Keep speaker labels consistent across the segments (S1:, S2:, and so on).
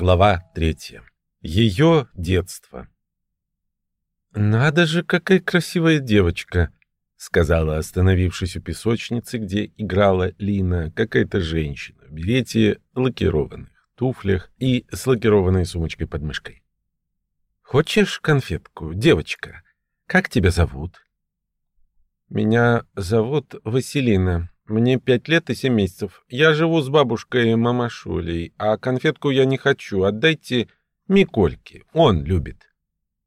S1: Глава третья. Ее детство. «Надо же, какая красивая девочка!» — сказала, остановившись у песочницы, где играла Лина, какая-то женщина в берете, лакированных туфлях и с лакированной сумочкой под мышкой. «Хочешь конфетку, девочка? Как тебя зовут?» «Меня зовут Василина. Мне пять лет и семь месяцев. Я живу с бабушкой Мамашулей, а конфетку я не хочу. Отдайте Микольке. Он любит.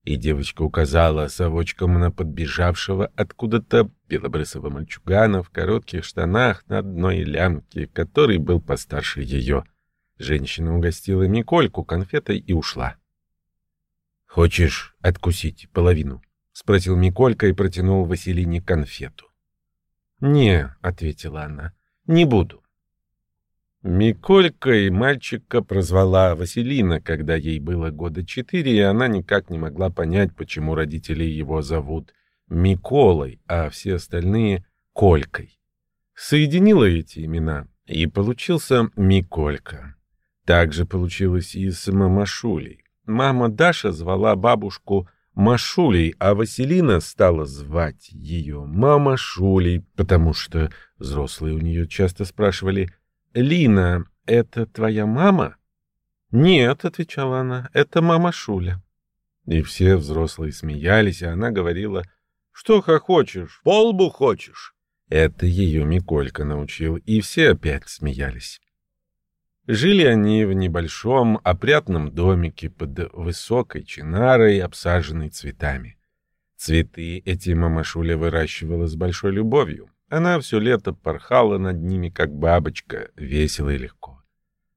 S1: И девочка указала совочком на подбежавшего откуда-то белобрысого мальчугана в коротких штанах на одной лямке, который был постарше ее. Женщина угостила Микольку конфетой и ушла. «Хочешь откусить половину?» — спросил Миколька и протянул Василине конфету. «Не», — ответила она, — «не буду». Миколькой мальчика прозвала Василина, когда ей было года четыре, и она никак не могла понять, почему родители его зовут Миколой, а все остальные — Колькой. Соединила эти имена, и получился Миколька. Так же получилось и с Мамашулей. Мама Даша звала бабушку Машулей, а Василина стала звать ее мама Шулей, потому что взрослые у нее часто спрашивали «Лина, это твоя мама?» «Нет», — отвечала она, — «это мама Шуля». И все взрослые смеялись, а она говорила «Что хохочешь? Полбу хочешь?» Это ее Миколька научил, и все опять смеялись. Жили они в небольшом опрятном домике под высокой чинарой, обсаженной цветами. Цветы эти мамашуля выращивала с большой любовью. Она все лето порхала над ними, как бабочка, весело и легко.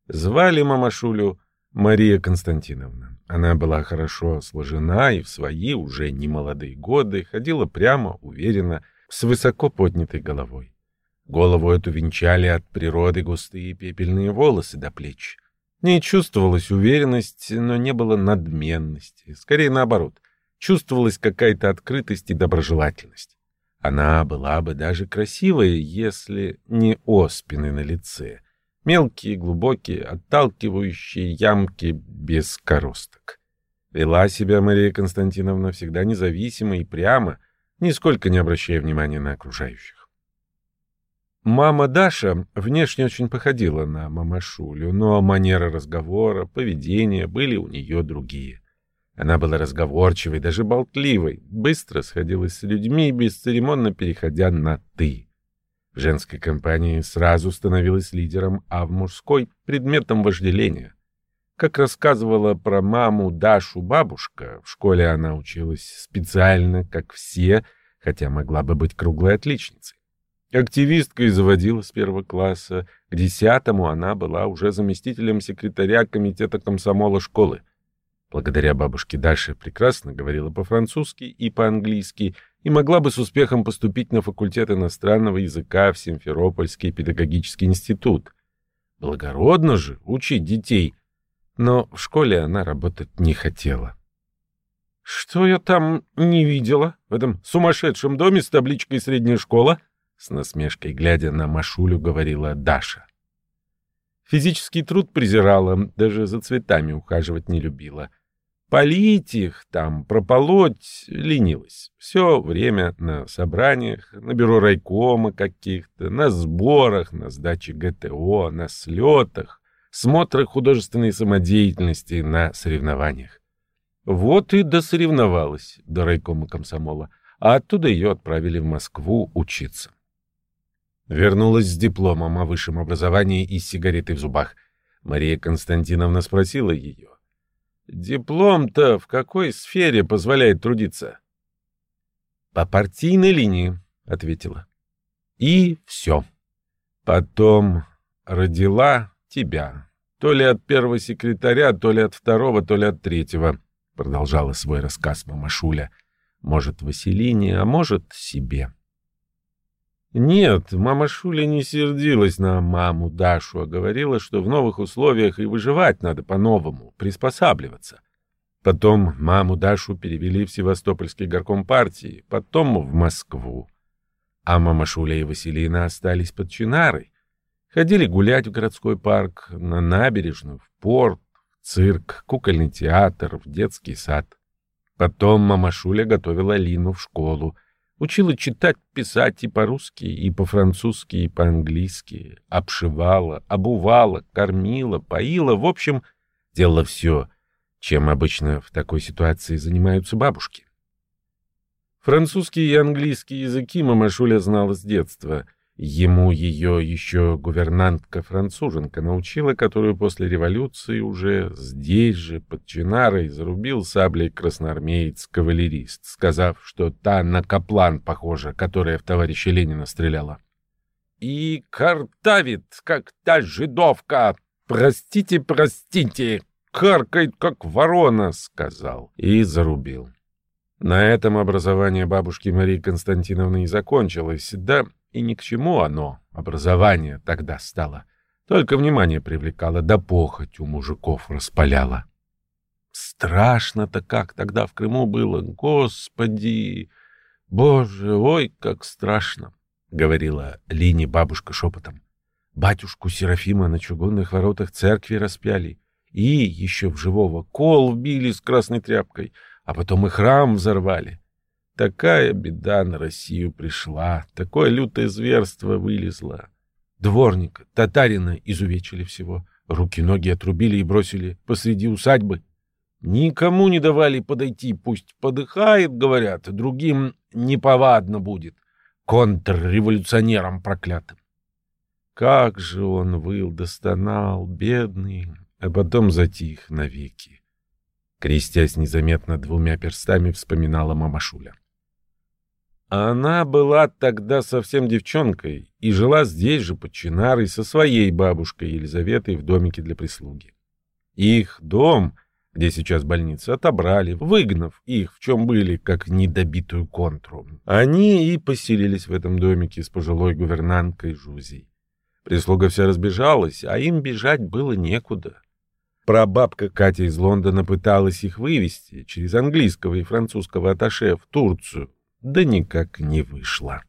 S1: Звали мамашулю Мария Константиновна. Она была хорошо сложена и в свои уже немолодые годы ходила прямо, уверенно, с высоко поднятой головой. Голову эту венчали от природы густые пепельные волосы до плеч. Не чувствовалась уверенность, но не было надменности. Скорее наоборот, чувствовалась какая-то открытость и доброжелательность. Она была бы даже красивая, если не оспины на лице. Мелкие, глубокие, отталкивающие ямки без коросток. Вела себя Мария Константиновна всегда независимо и прямо, нисколько не обращая внимания на окружающих. Мама Даша внешне очень походила на мамашулю, но манера разговора, поведение были у нее другие. Она была разговорчивой, даже болтливой, быстро сходилась с людьми, бесцеремонно переходя на «ты». В женской компании сразу становилась лидером, а в мужской — предметом вожделения. Как рассказывала про маму Дашу бабушка, в школе она училась специально, как все, хотя могла бы быть круглой отличницей. Активисткой заводила с первого класса. К десятому она была уже заместителем секретаря комитета комсомола школы. Благодаря бабушке Даше прекрасно говорила по-французски и по-английски и могла бы с успехом поступить на факультет иностранного языка в Симферопольский педагогический институт. Благородно же учить детей, но в школе она работать не хотела. «Что я там не видела в этом сумасшедшем доме с табличкой «Средняя школа»?» С насмешкой глядя на Машулю, говорила Даша. Физический труд презирала, даже за цветами ухаживать не любила. Полить их там, прополоть ленилась. Все время на собраниях, на бюро райкома каких-то, на сборах, на сдаче ГТО, на слетах, смотрах художественной самодеятельности, на соревнованиях. Вот и досоревновалась до райкома комсомола, а оттуда ее отправили в Москву учиться. Вернулась с дипломом о высшем образовании и сигаретой в зубах. Мария Константиновна спросила ее. «Диплом-то в какой сфере позволяет трудиться?» «По партийной линии», — ответила. «И все. Потом родила тебя. То ли от первого секретаря, то ли от второго, то ли от третьего», — продолжала свой рассказ мамашуля. «Может, Василине, а может, себе». Нет, мама Шуля не сердилась на маму Дашу, а говорила, что в новых условиях и выживать надо по-новому, приспосабливаться. Потом маму Дашу перевели в Севастопольский горком партии, потом в Москву. А мама Шуля и Василина остались под Чинарой. Ходили гулять в городской парк, на набережную, в порт, в цирк, кукольный театр, в детский сад. Потом мамашуля готовила Лину в школу, учила читать, писать и по-русски, и по-французски, и по-английски, обшивала, обувала, кормила, поила, в общем, делала все, чем обычно в такой ситуации занимаются бабушки. Французский и английский языки мамашуля знала с детства — Ему ее еще гувернантка-француженка научила, которую после революции уже здесь же, под Чинарой, зарубил саблей красноармеец-кавалерист, сказав, что та на каплан похожа, которая в товарища Ленина стреляла. «И картавит, как та жидовка! Простите, простите! Каркает, как ворона!» — сказал и зарубил. На этом образование бабушки Марии Константиновны и закончилось, да и ни к чему оно, образование, тогда стало. Только внимание привлекало, да похоть у мужиков распаляло. Страшно-то как тогда в Крыму было, господи! Боже, ой, как страшно! — говорила Лине бабушка шепотом. Батюшку Серафима на чугунных воротах церкви распяли, и еще в живого кол вбили с красной тряпкой, а потом и храм взорвали. Такая беда на Россию пришла, такое лютое зверство вылезло. Дворника, татарина изувечили всего, руки-ноги отрубили и бросили посреди усадьбы. Никому не давали подойти, пусть подыхает, говорят, другим неповадно будет, контрреволюционерам проклятым. Как же он выл, достонал, бедный, а потом затих навеки. Крестясь незаметно двумя перстами, вспоминала мамашуля. Она была тогда совсем девчонкой и жила здесь же под Чинарой со своей бабушкой Елизаветой в домике для прислуги. Их дом, где сейчас больница, отобрали, выгнав их, в чем были, как недобитую контру. Они и поселились в этом домике с пожилой гувернанткой Жузей. Прислуга вся разбежалась, а им бежать было некуда. Прабабка Катя из Лондона пыталась их вывести через английского и французского аташе в Турцию, да никак не вышло.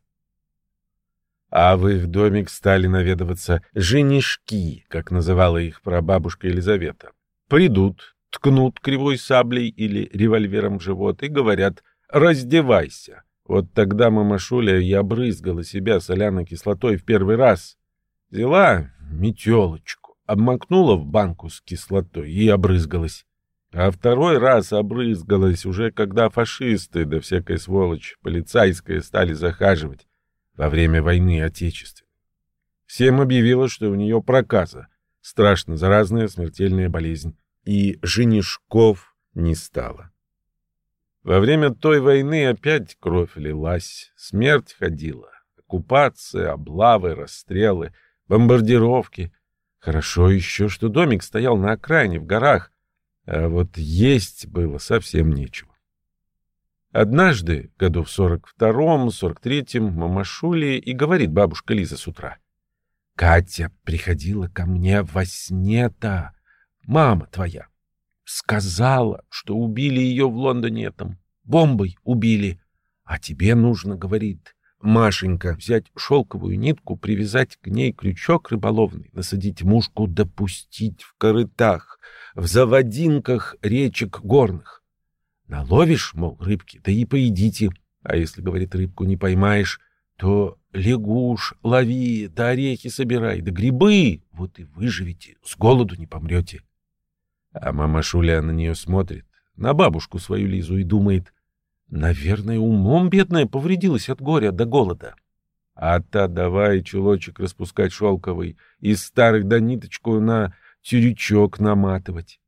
S1: А в их домик стали наведываться женишки, как называла их прабабушка Елизавета. Придут, ткнут кривой саблей или револьвером в живот и говорят «раздевайся». Вот тогда мама Шуля и обрызгала себя соляной кислотой в первый раз. Взяла метелочку, обмакнула в банку с кислотой и обрызгалась. А второй раз обрызгалась уже, когда фашисты да всякая сволочь полицейская стали захаживать во время войны Отечественной. Всем объявила, что у нее проказа, страшно заразная смертельная болезнь, и женишков не стало. Во время той войны опять кровь лилась, смерть ходила, оккупация, облавы, расстрелы, бомбардировки. Хорошо еще, что домик стоял на окраине, в горах, а вот есть было совсем нечего. Однажды, году в сорок втором, сорок третьем, мамашули и говорит бабушка Лиза с утра. Катя приходила ко мне во сне-то, мама твоя. Сказала, что убили ее в Лондоне этом, бомбой убили. А тебе нужно, говорит, Машенька, взять шелковую нитку, привязать к ней крючок рыболовный, насадить мушку, допустить в корытах, в заводинках речек горных. Наловишь, мол, рыбки, да и поедите. А если, говорит, рыбку не поймаешь, то лягуш лови, да орехи собирай, да грибы, вот и выживете, с голоду не помрете. А мама Шуля на нее смотрит, на бабушку свою Лизу и думает, Наверное, умом бедная повредилась от горя до голода. А та давай чулочек распускать шелковый, из старых да ниточку на тюрючок наматывать.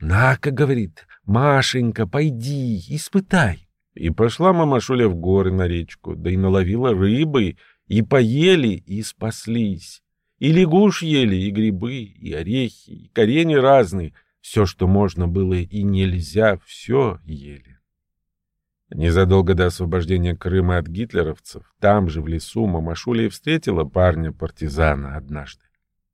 S1: «На-ка», — говорит, — «Машенька, пойди, испытай». И пошла мама Шуля в горы на речку, да и наловила рыбы, и поели, и спаслись. И лягуш ели, и грибы, и орехи, и корени разные. Все, что можно было и нельзя, все ели. Незадолго до освобождения Крыма от гитлеровцев, там же в лесу Мамашуля встретила парня-партизана однажды.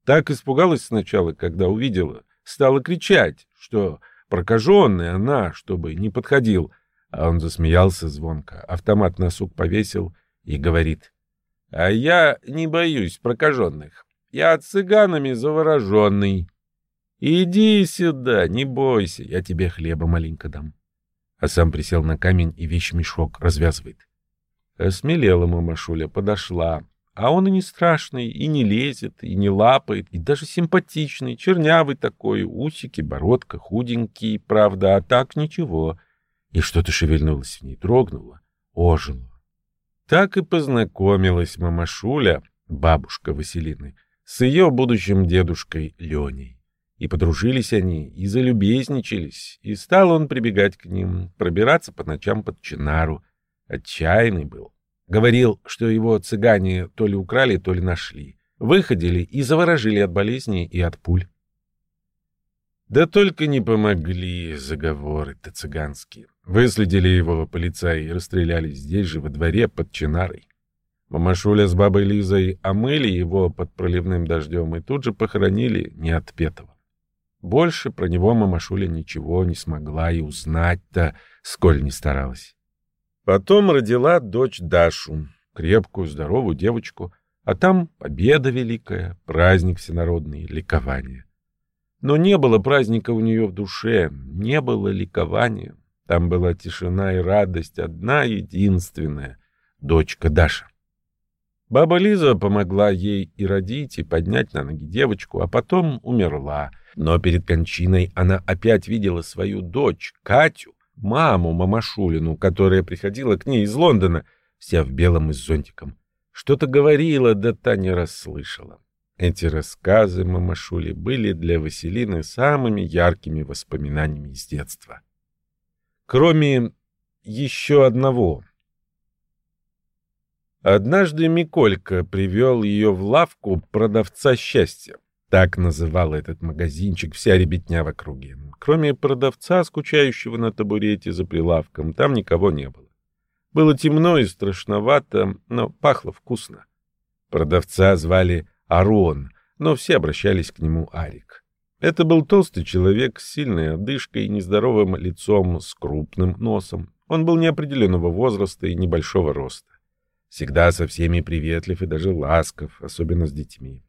S1: Так испугалась сначала, когда увидела, стала кричать, что прокаженная она, чтобы не подходил, а он засмеялся звонко, автомат на сук повесил и говорит, «А я не боюсь прокаженных, я цыганами завороженный». Иди сюда, не бойся, я тебе хлеба маленько дам. А сам присел на камень и вещмешок развязывает. Осмелела мамашуля, подошла. А он и не страшный, и не лезет, и не лапает, и даже симпатичный, чернявый такой, усики, бородка, худенький, правда, а так ничего. И что-то шевельнулось в ней, дрогнуло, ожило. Так и познакомилась мамашуля, бабушка Василины, с ее будущим дедушкой Леней. И подружились они, и залюбезничались, и стал он прибегать к ним, пробираться по ночам под Чинару. Отчаянный был. Говорил, что его цыгане то ли украли, то ли нашли. Выходили и заворожили от болезней и от пуль. Да только не помогли заговоры-то цыганские. Выследили его полицаи и расстреляли здесь же, во дворе, под Чинарой. Мамашуля с бабой Лизой омыли его под проливным дождем и тут же похоронили неотпетого. Больше про него мамашуля ничего не смогла и узнать-то, сколь не старалась. Потом родила дочь Дашу, крепкую, здоровую девочку, а там победа великая, праздник всенародный, ликование. Но не было праздника у нее в душе, не было ликования. Там была тишина и радость, одна единственная — дочка Даша. Баба Лиза помогла ей и родить, и поднять на ноги девочку, а потом умерла. Но перед кончиной она опять видела свою дочь, Катю, маму Мамашулину, которая приходила к ней из Лондона, вся в белом и с зонтиком. Что-то говорила, да та не расслышала. Эти рассказы Мамашули были для Василины самыми яркими воспоминаниями из детства. Кроме еще одного — Однажды Миколька привел ее в лавку продавца счастья. Так называл этот магазинчик вся ребятня в округе. Кроме продавца, скучающего на табурете за прилавком, там никого не было. Было темно и страшновато, но пахло вкусно. Продавца звали Арон, но все обращались к нему Арик. Это был толстый человек с сильной одышкой и нездоровым лицом, с крупным носом. Он был неопределенного возраста и небольшого роста. Всегда со всеми приветлив и даже ласков, особенно с детьми.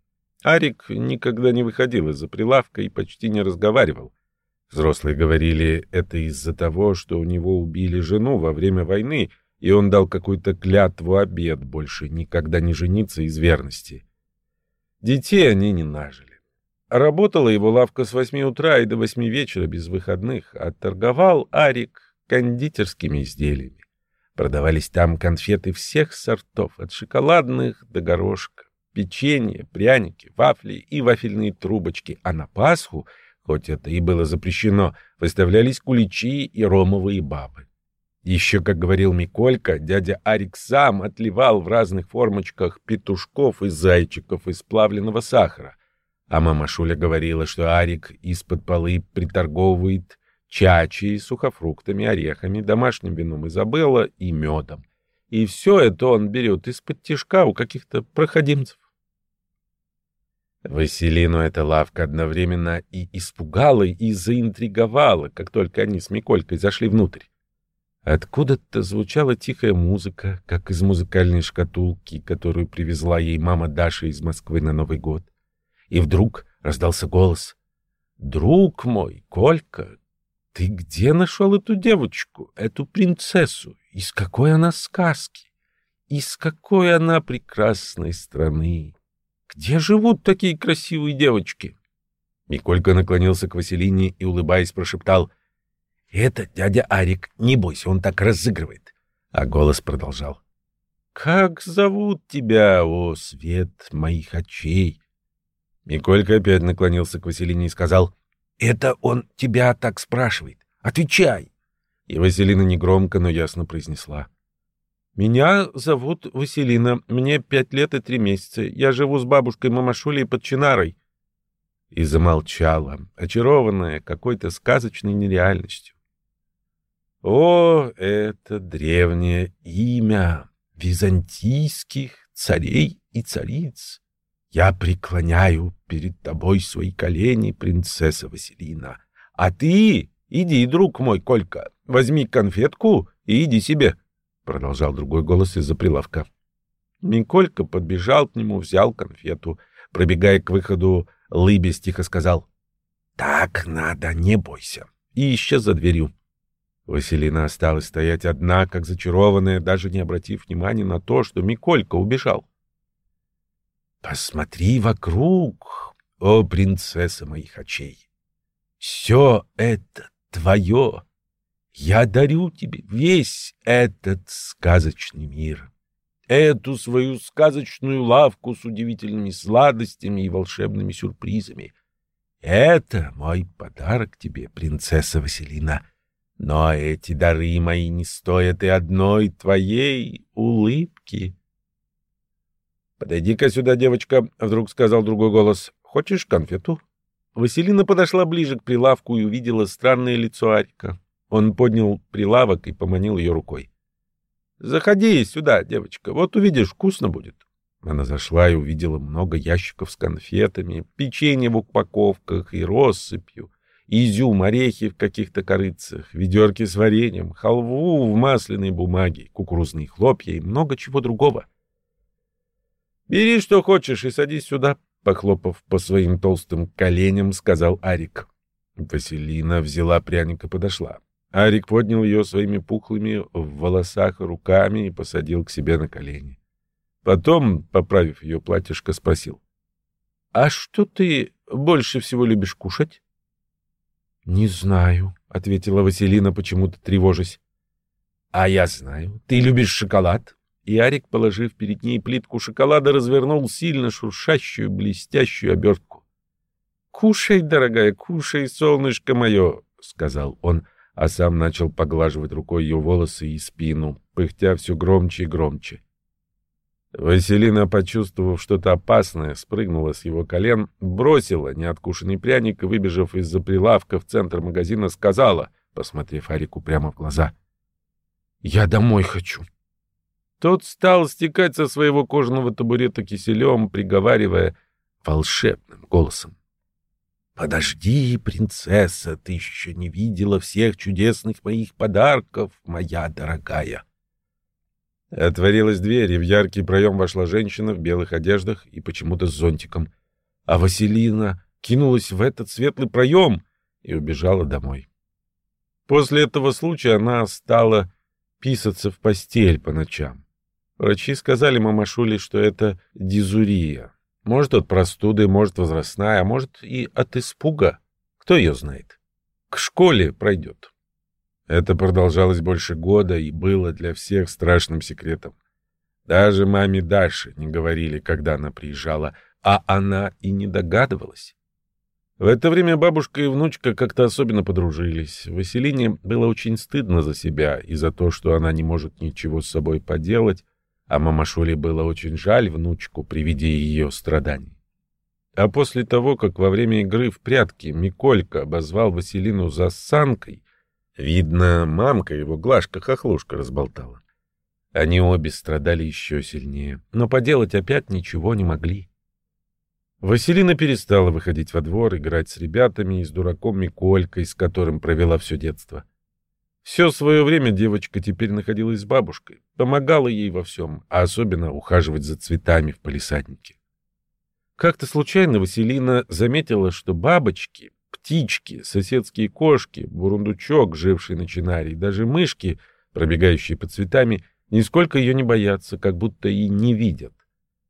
S1: Арик никогда не выходил из-за прилавка и почти не разговаривал. Взрослые говорили, это из-за того, что у него убили жену во время войны, и он дал какую-то клятву обед больше никогда не жениться из верности. Детей они не нажили. Работала его лавка с восьми утра и до восьми вечера без выходных, а торговал Арик кондитерскими изделиями. Продавались там конфеты всех сортов, от шоколадных до горошка, печенье, пряники, вафли и вафельные трубочки, а на Пасху, хоть это и было запрещено, выставлялись куличи и ромовые бабы. Еще, как говорил Миколька, дядя Арик сам отливал в разных формочках петушков и зайчиков из плавленного сахара. А мама Шуля говорила, что Арик из-под полы приторговывает чачи, сухофруктами, орехами, домашним вином Изабелла и медом. И все это он берет из-под тишка у каких-то проходимцев. Василину эта лавка одновременно и испугала, и заинтриговала, как только они с Миколькой зашли внутрь. Откуда-то звучала тихая музыка, как из музыкальной шкатулки, которую привезла ей мама Даша из Москвы на Новый год. И вдруг раздался голос. «Друг мой, Колька, ты где нашел эту девочку, эту принцессу? Из какой она сказки? Из какой она прекрасной страны? Где живут такие красивые девочки? Миколька наклонился к Василине и, улыбаясь, прошептал. — Это дядя Арик, не бойся, он так разыгрывает. А голос продолжал. — Как зовут тебя, о свет моих очей? Миколька опять наклонился к Василине и сказал. Это он тебя так спрашивает. Отвечай. И Василина негромко, но ясно произнесла. Меня зовут Василина. Мне пять лет и три месяца. Я живу с бабушкой Мамашулей под Чинарой. И замолчала, очарованная какой-то сказочной нереальностью. О, это древнее имя византийских царей и цариц! Я преклоняю перед тобой свои колени, принцесса Василина. А ты иди, друг мой, Колька, возьми конфетку и иди себе, — продолжал другой голос из-за прилавка. Николька подбежал к нему, взял конфету. Пробегая к выходу, Лыбес тихо сказал. — Так надо, не бойся. И исчез за дверью. Василина осталась стоять одна, как зачарованная, даже не обратив внимания на то, что Миколька убежал. Посмотри вокруг, о принцесса моих очей. Все это твое. Я дарю тебе весь этот сказочный мир. Эту свою сказочную лавку с удивительными сладостями и волшебными сюрпризами. Это мой подарок тебе, принцесса Василина. Но эти дары мои не стоят и одной твоей улыбки. «Подойди-ка сюда, девочка», — вдруг сказал другой голос. «Хочешь конфету?» Василина подошла ближе к прилавку и увидела странное лицо Арика. Он поднял прилавок и поманил ее рукой. «Заходи сюда, девочка, вот увидишь, вкусно будет». Она зашла и увидела много ящиков с конфетами, печенье в упаковках и россыпью, изюм, орехи в каких-то корыцах, ведерки с вареньем, халву в масляной бумаге, кукурузные хлопья и много чего другого. «Бери, что хочешь, и садись сюда», — похлопав по своим толстым коленям, сказал Арик. Василина взяла пряник и подошла. Арик поднял ее своими пухлыми в волосах руками и посадил к себе на колени. Потом, поправив ее платьишко, спросил. — А что ты больше всего любишь кушать? — Не знаю, — ответила Василина, почему-то тревожась. — А я знаю. Ты любишь шоколад? И Арик, положив перед ней плитку шоколада, развернул сильно шуршащую, блестящую обертку. — Кушай, дорогая, кушай, солнышко мое, — сказал он, а сам начал поглаживать рукой ее волосы и спину, пыхтя все громче и громче. Василина, почувствовав что-то опасное, спрыгнула с его колен, бросила неоткушенный пряник и, выбежав из-за прилавка в центр магазина, сказала, посмотрев Арику прямо в глаза, «Я домой хочу». Тот стал стекать со своего кожаного табурета киселем, приговаривая волшебным голосом. «Подожди, принцесса, ты еще не видела всех чудесных моих подарков, моя дорогая!» Отворилась дверь, и в яркий проем вошла женщина в белых одеждах и почему-то с зонтиком. А Василина кинулась в этот светлый проем и убежала домой. После этого случая она стала писаться в постель по ночам. Врачи сказали мамашуле, что это дизурия. Может, от простуды, может, возрастная, а может, и от испуга. Кто ее знает? К школе пройдет. Это продолжалось больше года и было для всех страшным секретом. Даже маме Даше не говорили, когда она приезжала, а она и не догадывалась. В это время бабушка и внучка как-то особенно подружились. Василине было очень стыдно за себя и за то, что она не может ничего с собой поделать, а мамашуле было очень жаль внучку при виде ее страданий. А после того, как во время игры в прятки Миколька обозвал Василину за санкой, видно, мамка его Глашка-хохлушка разболтала. Они обе страдали еще сильнее, но поделать опять ничего не могли. Василина перестала выходить во двор, играть с ребятами и с дураком Миколькой, с которым провела все детство. Все свое время девочка теперь находилась с бабушкой, помогала ей во всем, а особенно ухаживать за цветами в палисаднике. Как-то случайно Василина заметила, что бабочки, птички, соседские кошки, бурундучок, живший на чинаре, и даже мышки, пробегающие по цветами, нисколько ее не боятся, как будто и не видят.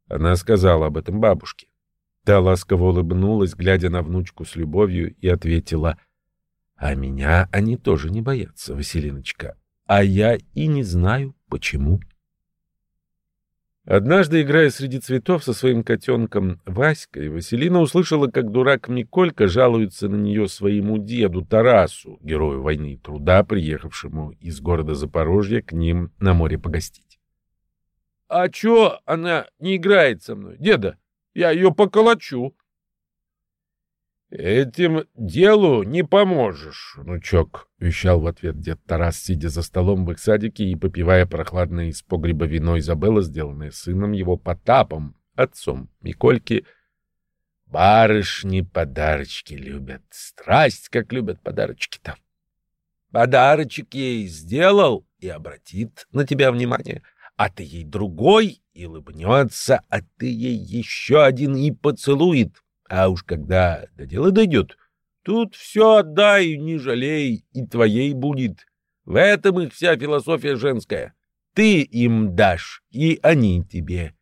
S1: Она сказала об этом бабушке. Та ласково улыбнулась, глядя на внучку с любовью, и ответила — а меня они тоже не боятся, Василиночка. А я и не знаю, почему. Однажды, играя среди цветов со своим котенком Васькой, Василина услышала, как дурак Миколька жалуется на нее своему деду Тарасу, герою войны и труда, приехавшему из города Запорожья к ним на море погостить. — А чё она не играет со мной, деда? Я ее поколочу. «Этим делу не поможешь, внучок», — вещал в ответ дед Тарас, сидя за столом в их садике и попивая прохладное из погреба вино Изабелла, сделанное сыном его Потапом, отцом Микольки. «Барышни подарочки любят, страсть, как любят подарочки-то. Подарочек ей сделал и обратит на тебя внимание, а ты ей другой и улыбнется, а ты ей еще один и поцелует». А уж когда до дела дойдет, Тут все отдай, не жалей, и твоей будет. В этом их вся философия женская. Ты им дашь, и они тебе.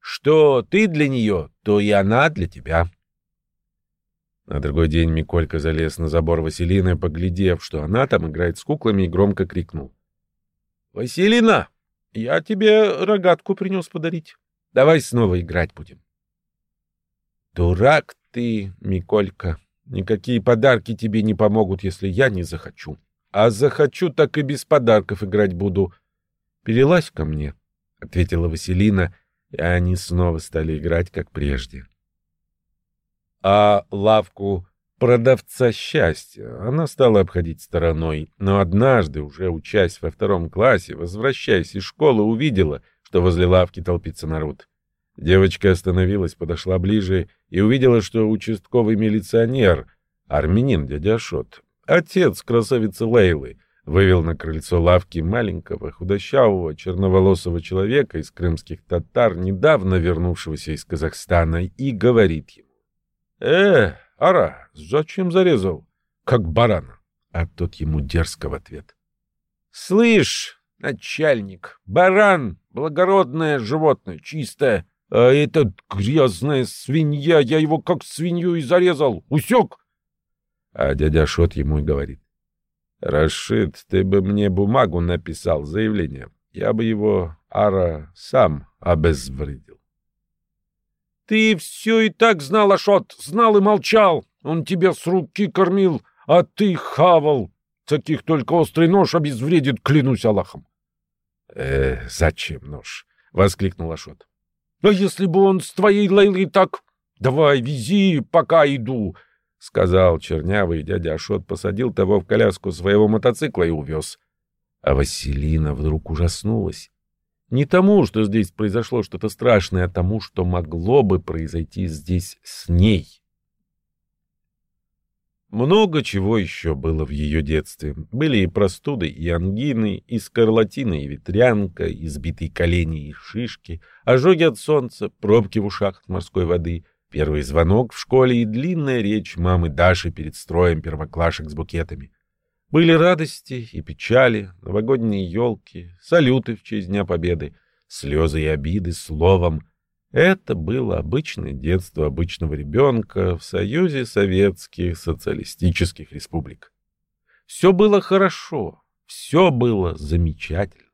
S1: Что ты для нее, то и она для тебя. На другой день Миколька залез на забор Василины, поглядев, что она там играет с куклами, и громко крикнул. — Василина, я тебе рогатку принес подарить. Давай снова играть будем. — Дурак ты, Миколька. Никакие подарки тебе не помогут, если я не захочу. А захочу, так и без подарков играть буду. Перелазь ко мне, — ответила Василина, и они снова стали играть, как прежде. — а лавку продавца счастья она стала обходить стороной, но однажды, уже учась во втором классе, возвращаясь из школы, увидела, что возле лавки толпится народ. Девочка остановилась, подошла ближе и увидела, что участковый милиционер, армянин дядя Ашот, отец красавицы Лейлы, вывел на крыльцо лавки маленького, худощавого, черноволосого человека из крымских татар, недавно вернувшегося из Казахстана, и говорит ему. «Э, Ара, зачем зарезал? Как барана!» А тот ему дерзко в ответ. «Слышь, начальник, баран — благородное животное, чистое, а этот грязная свинья, я его как свинью и зарезал, усек!» А дядя Шот ему и говорит. «Рашид, ты бы мне бумагу написал, заявление. Я бы его, Ара, сам обезвредил». Ты все и так знал, Ашот, знал и молчал. Он тебя с руки кормил, а ты хавал. Таких только острый нож обезвредит, клянусь Аллахом. — Э, зачем нож? — воскликнул Ашот. — А если бы он с твоей Лейлой так... Давай, вези, пока иду, — сказал чернявый дядя Ашот, посадил того в коляску своего мотоцикла и увез. А Василина вдруг ужаснулась. Не тому, что здесь произошло что-то страшное, а тому, что могло бы произойти здесь с ней. Много чего еще было в ее детстве. Были и простуды, и ангины, и скарлатина, и ветрянка, избитые колени и шишки, ожоги от солнца, пробки в ушах от морской воды, первый звонок в школе и длинная речь мамы Даши перед строем первоклашек с букетами. Были радости и печали, новогодние елки, салюты в честь Дня Победы, слезы и обиды словом. Это было обычное детство обычного ребенка в Союзе Советских Социалистических Республик. Все было хорошо, все было замечательно.